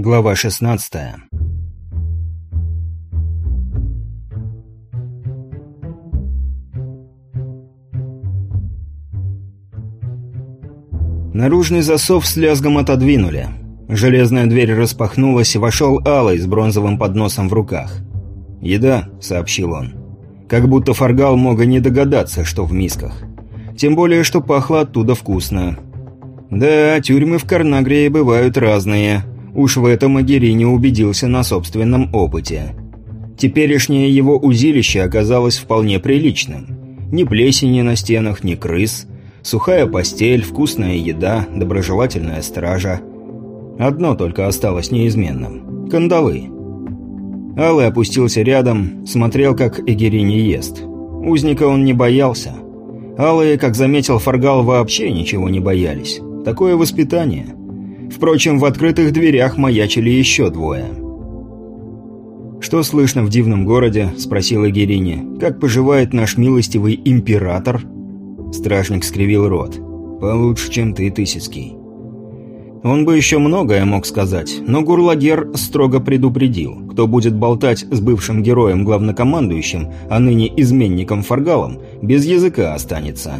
Глава 16 Наружный засов с лязгом отодвинули. Железная дверь распахнулась, и вошел Алый с бронзовым подносом в руках. «Еда», — сообщил он. Как будто Фаргал мог и не догадаться, что в мисках. Тем более, что пахло оттуда вкусно. Да, тюрьмы в Карнагрии бывают разные. Уж в этом Агири убедился на собственном опыте. Теперешнее его узилище оказалось вполне приличным. Ни плесени на стенах, ни крыс. Сухая постель, вкусная еда, доброжелательная стража. Одно только осталось неизменным – кандалы. Алый опустился рядом, смотрел, как Эгери не ест. Узника он не боялся. Алые, как заметил Фаргал, вообще ничего не боялись. Такое воспитание. Впрочем, в открытых дверях маячили еще двое. «Что слышно в дивном городе?» – спросил Эгерини. «Как поживает наш милостивый император?» Стражник скривил рот. «Получше, чем ты, Тысяцкий». Он бы еще многое мог сказать, но Гурлагер строго предупредил, кто будет болтать с бывшим героем-главнокомандующим, а ныне изменником Фаргалом, без языка останется.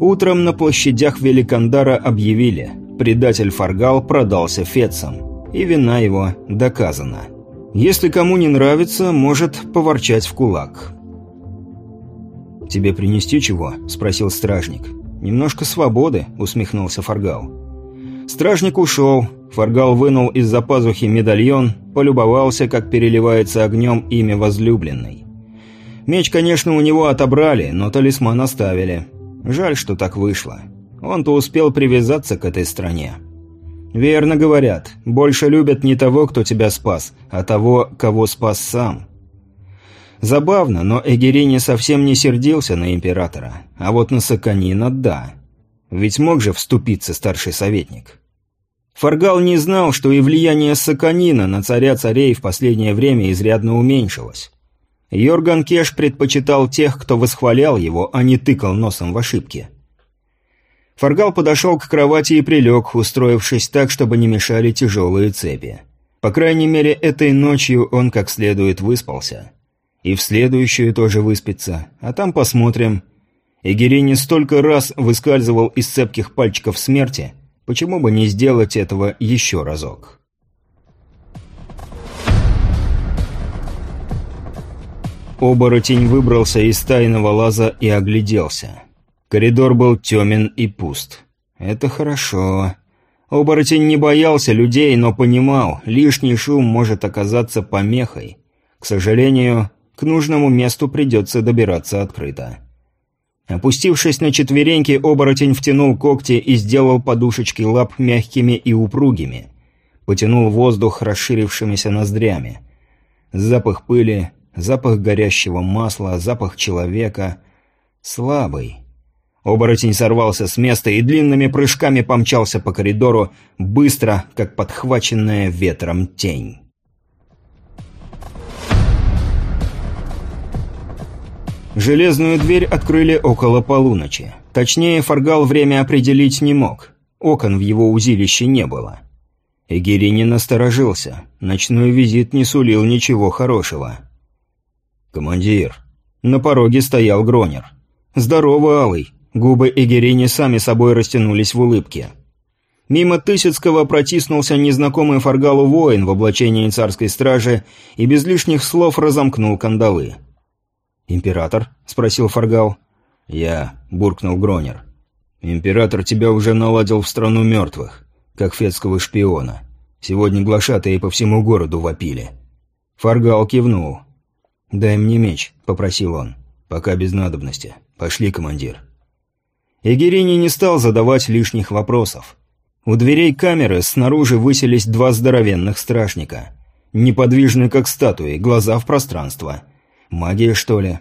Утром на площадях Великандара объявили, предатель Фаргал продался Фетцам, и вина его доказана. Если кому не нравится, может поворчать в кулак. «Тебе принести чего?» – спросил стражник. «Немножко свободы», – усмехнулся Фаргал. Стражник ушел. Фаргал вынул из-за пазухи медальон, полюбовался, как переливается огнем имя возлюбленной. Меч, конечно, у него отобрали, но талисман оставили. Жаль, что так вышло. Он-то успел привязаться к этой стране. Верно говорят, больше любят не того, кто тебя спас, а того, кого спас сам. Забавно, но Эгерини совсем не сердился на императора, а вот на Саканина – да. Ведь мог же вступиться старший советник. Фаргал не знал, что и влияние Саканина на царя-царей в последнее время изрядно уменьшилось. Йорган Кеш предпочитал тех, кто восхвалял его, а не тыкал носом в ошибки. Фаргал подошел к кровати и прилег, устроившись так, чтобы не мешали тяжелые цепи. По крайней мере, этой ночью он как следует выспался. И в следующую тоже выспится, а там посмотрим – Эгерини столько раз выскальзывал из цепких пальчиков смерти, почему бы не сделать этого еще разок? Оборотень выбрался из тайного лаза и огляделся. Коридор был темен и пуст. Это хорошо. Оборотень не боялся людей, но понимал, лишний шум может оказаться помехой. К сожалению, к нужному месту придется добираться открыто. Опустившись на четвереньки, оборотень втянул когти и сделал подушечки лап мягкими и упругими. Потянул воздух расширившимися ноздрями. Запах пыли, запах горящего масла, запах человека. Слабый. Оборотень сорвался с места и длинными прыжками помчался по коридору, быстро, как подхваченная ветром тень. Железную дверь открыли около полуночи. Точнее, Фаргал время определить не мог. Окон в его узилище не было. Эгири не насторожился. Ночной визит не сулил ничего хорошего. «Командир». На пороге стоял Гронер. «Здорово, Алый». Губы Эгерини сами собой растянулись в улыбке. Мимо Тысяцкого протиснулся незнакомый Фаргалу воин в облачении царской стражи и без лишних слов разомкнул кандалы. «Император?» – спросил Фаргал. «Я», – буркнул Гронер. «Император тебя уже наладил в страну мертвых, как фетского шпиона. Сегодня глашатые по всему городу вопили». Фаргал кивнул. «Дай мне меч», – попросил он. «Пока без надобности. Пошли, командир». Егерини не стал задавать лишних вопросов. У дверей камеры снаружи высились два здоровенных стражника. Неподвижны, как статуи, глаза в пространство – Магия, что ли?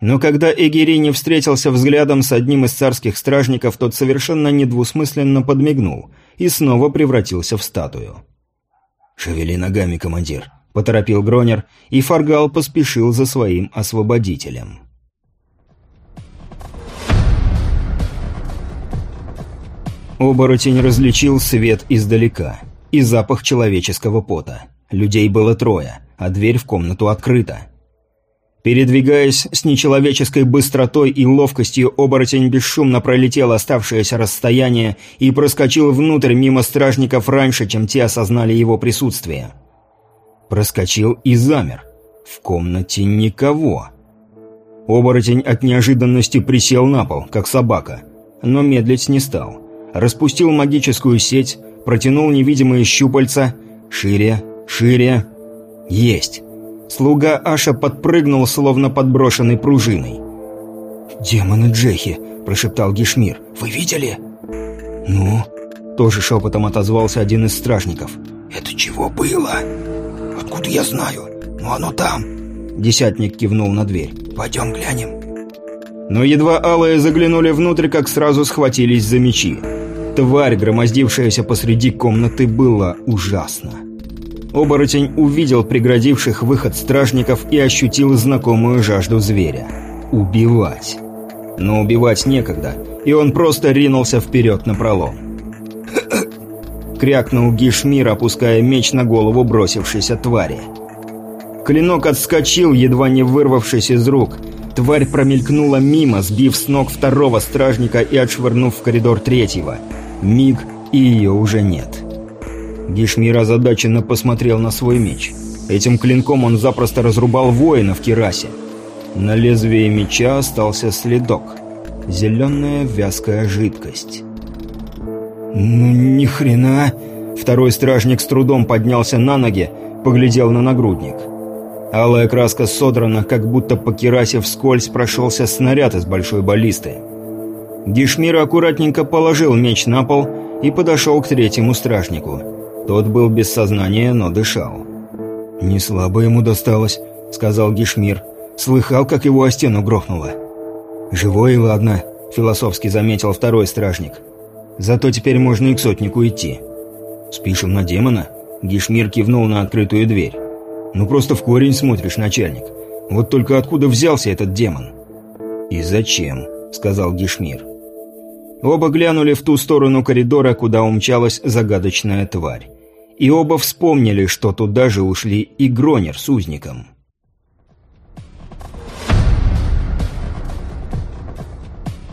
Но когда Эгерини встретился взглядом с одним из царских стражников, тот совершенно недвусмысленно подмигнул и снова превратился в статую. «Шевели ногами, командир», — поторопил Гронер, и Фаргал поспешил за своим освободителем. Оборотень различил свет издалека. и запах человеческого пота. Людей было трое, а дверь в комнату открыта. Передвигаясь с нечеловеческой быстротой и ловкостью, оборотень бесшумно пролетел оставшееся расстояние и проскочил внутрь мимо стражников раньше, чем те осознали его присутствие. Проскочил и замер. В комнате никого. Оборотень от неожиданности присел на пол, как собака, но медлить не стал. Распустил магическую сеть, протянул невидимые щупальца, шире, шире. Есть. Слуга Аша подпрыгнул, словно подброшенный пружиной. «Демоны Джехи!» – прошептал Гишмир. «Вы видели?» «Ну?» – тоже шепотом отозвался один из стражников. «Это чего было?» «Откуда я знаю? Но оно там!» Десятник кивнул на дверь. «Пойдем глянем». Но едва алые заглянули внутрь, как сразу схватились за мечи. Тварь, громоздившаяся посреди комнаты, была ужасна. Оборотень увидел преградивших выход стражников и ощутил знакомую жажду зверя. Убивать. Но убивать некогда, и он просто ринулся вперед на пролом. Крякнул Гишмир, опуская меч на голову бросившейся твари. Клинок отскочил, едва не вырвавшись из рук. Тварь промелькнула мимо, сбив с ног второго стражника и отшвырнув в коридор третьего. Миг, и ее уже нет. Гишмир озадаченно посмотрел на свой меч. Этим клинком он запросто разрубал воина в керасе. На лезвии меча остался следок. Зеленая вязкая жидкость. «Ну, ни хрена!» Второй стражник с трудом поднялся на ноги, поглядел на нагрудник. Алая краска содрана, как будто по керасе вскользь прошелся снаряд из большой баллисты. Гишмир аккуратненько положил меч на пол и подошел к третьему стражнику – тот был без сознания, но дышал. «Не слабо ему досталось», — сказал Гишмир. «Слыхал, как его о стену грохнуло?» «Живой, и ладно», — философски заметил второй стражник. «Зато теперь можно и к сотнику идти». «Спишем на демона?» Гишмир кивнул на открытую дверь. «Ну просто в корень смотришь, начальник. Вот только откуда взялся этот демон?» «И зачем?» — сказал Гишмир. Оба глянули в ту сторону коридора, куда умчалась загадочная тварь и оба вспомнили, что туда же ушли и Гронер с узником.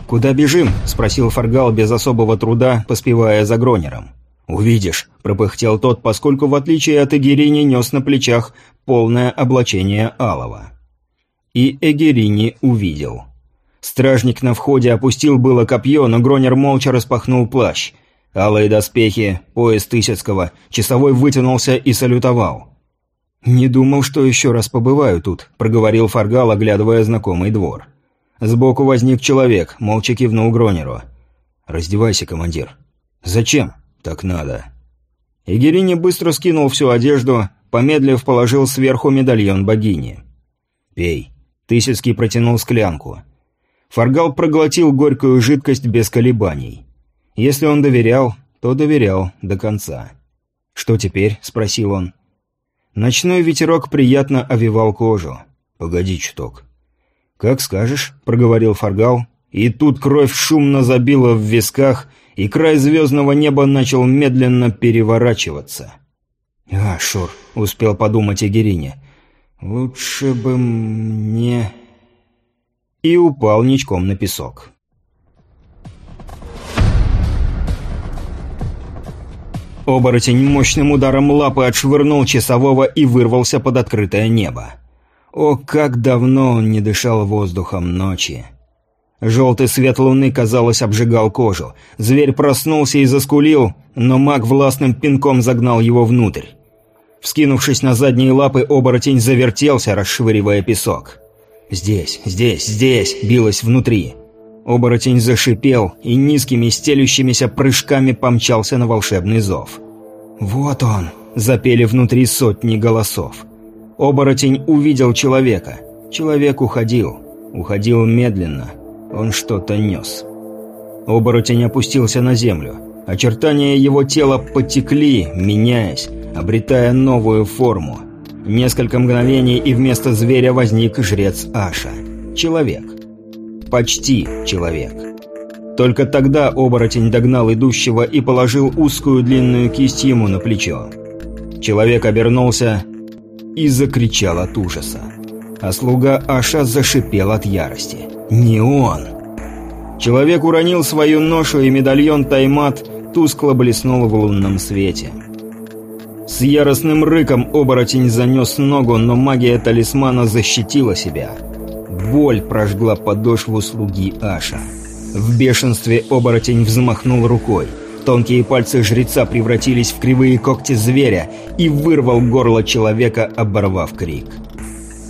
«Куда бежим?» – спросил Фаргал без особого труда, поспевая за Гронером. «Увидишь», – пропыхтел тот, поскольку, в отличие от Эгерини, нес на плечах полное облачение Алова. И Эгерини увидел. Стражник на входе опустил было копье, но Гронер молча распахнул плащ – Алые доспехи, пояс Тысяцкого, часовой вытянулся и салютовал. «Не думал, что еще раз побываю тут», — проговорил Фаргал, оглядывая знакомый двор. Сбоку возник человек, молча кивнул Гронеру. «Раздевайся, командир». «Зачем?» «Так надо». Игерини быстро скинул всю одежду, помедлив положил сверху медальон богини. «Пей». Тысяцкий протянул склянку. Фаргал проглотил горькую жидкость без колебаний. Если он доверял, то доверял до конца. «Что теперь?» – спросил он. Ночной ветерок приятно овивал кожу. «Погоди чуток». «Как скажешь», – проговорил Фаргал, и тут кровь шумно забила в висках, и край звездного неба начал медленно переворачиваться. «А, Шур», — успел подумать Егерине, — «лучше бы мне...» И упал ничком на песок. Оборотень мощным ударом лапы отшвырнул часового и вырвался под открытое небо. О, как давно он не дышал воздухом ночи. Желтый свет луны, казалось, обжигал кожу. Зверь проснулся и заскулил, но маг властным пинком загнал его внутрь. Вскинувшись на задние лапы, оборотень завертелся, расшвыривая песок. «Здесь, здесь, здесь!» – билось внутри. Оборотень зашипел и низкими стелющимися прыжками помчался на волшебный зов. «Вот он!» – запели внутри сотни голосов. Оборотень увидел человека. Человек уходил. Уходил медленно. Он что-то нес. Оборотень опустился на землю. Очертания его тела потекли, меняясь, обретая новую форму. Несколько мгновений, и вместо зверя возник жрец Аша. Человек почти человек. Только тогда оборотень догнал идущего и положил узкую длинную кисть ему на плечо. Человек обернулся и закричал от ужаса. А слуга Аша зашипел от ярости. «Не он!» Человек уронил свою ношу, и медальон Таймат тускло блеснул в лунном свете. С яростным рыком оборотень занес ногу, но магия талисмана защитила себя. Боль прожгла подошву слуги Аша. В бешенстве оборотень взмахнул рукой. Тонкие пальцы жреца превратились в кривые когти зверя и вырвал горло человека, оборвав крик.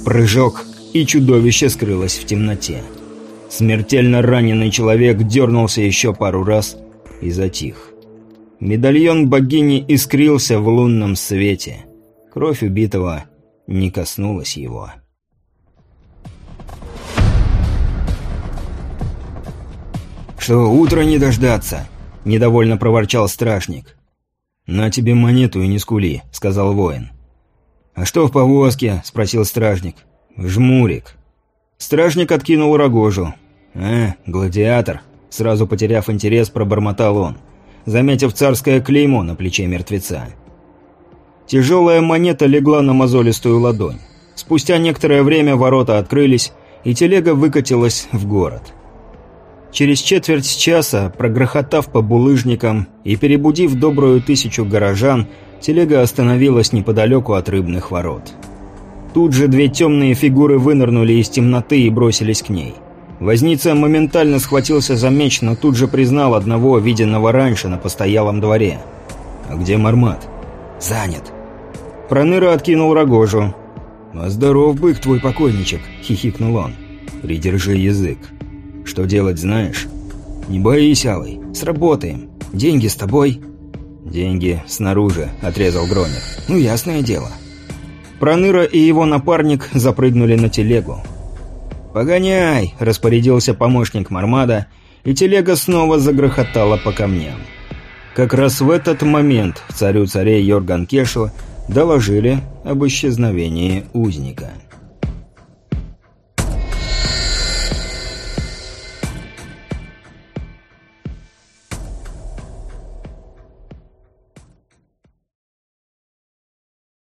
Прыжок, и чудовище скрылось в темноте. Смертельно раненый человек дернулся еще пару раз и затих. Медальон богини искрился в лунном свете. Кровь убитого не коснулась его. «Что, утро не дождаться?» – недовольно проворчал стражник. «На тебе монету и не скули», – сказал воин. «А что в повозке?» – спросил стражник. «Жмурик». Стражник откинул рогожу. «А, гладиатор», – сразу потеряв интерес, пробормотал он, заметив царское клеймо на плече мертвеца. Тяжелая монета легла на мозолистую ладонь. Спустя некоторое время ворота открылись, и телега выкатилась в город. Через четверть часа, прогрохотав по булыжникам и перебудив добрую тысячу горожан, телега остановилась неподалеку от рыбных ворот. Тут же две темные фигуры вынырнули из темноты и бросились к ней. Возница моментально схватился за меч, но тут же признал одного, виденного раньше на постоялом дворе. «А где Мармат?» «Занят». Проныра откинул рогожу. «А здоров бык твой покойничек», — хихикнул он. «Придержи язык». Что делать знаешь? Не боись, Алый, сработаем. Деньги с тобой. Деньги снаружи, отрезал Громер. Ну, ясное дело. Проныра и его напарник запрыгнули на телегу. «Погоняй!» – распорядился помощник Мармада, и телега снова загрохотала по камням. Как раз в этот момент царю царей Йорган Кешу доложили об исчезновении узника.